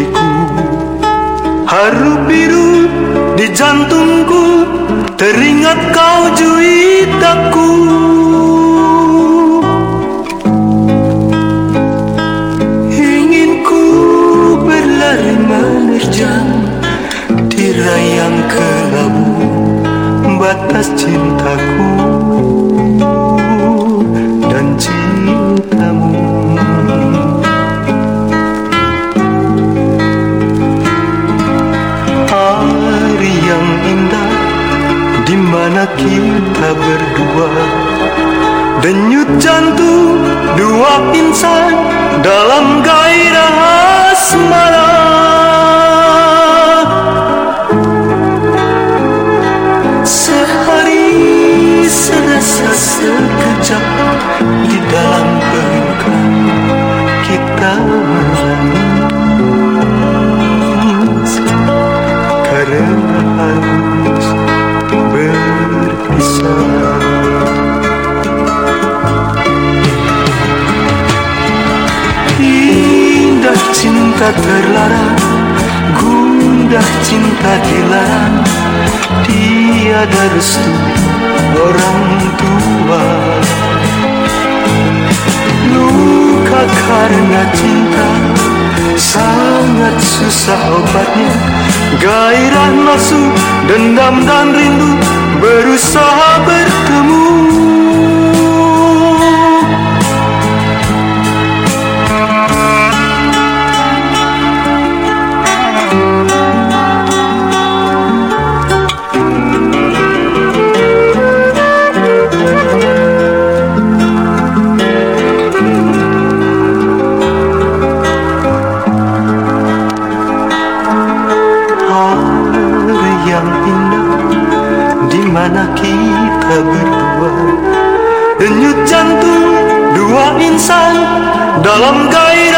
diriku. Haru biru di jantungku Teringat kau juitaku. Inginku Ingin ku berlari menerjang di rayang kelabu Batas cintaku. Kita berdua. Denyut jantung terlarang Gundah cinta dilarang. Tiada restu orang tua. Luka karena cinta Sangat susah obatnya. Gairah nafsu, dendam dan rindu Berusaha bertemu yang indah di mana kita berdua? Denyut jantung dua insan dalam gairah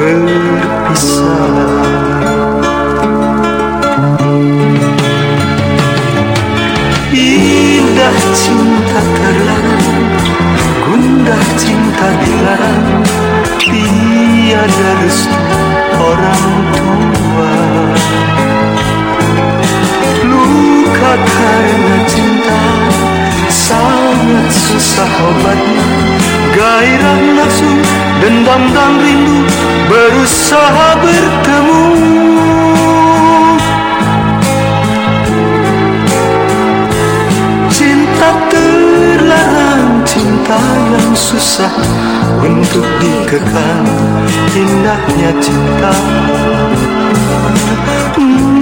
Indah cinta terlarang Gundah cinta dilarang Tiada restu orang tua. Luka karena cinta Sangat susah obatnya Gairah nafsu, dendam dan rindu berusaha bertemu. Cinta terlarang cinta yang susah untuk dikekang. Indahnya cinta. Hmm.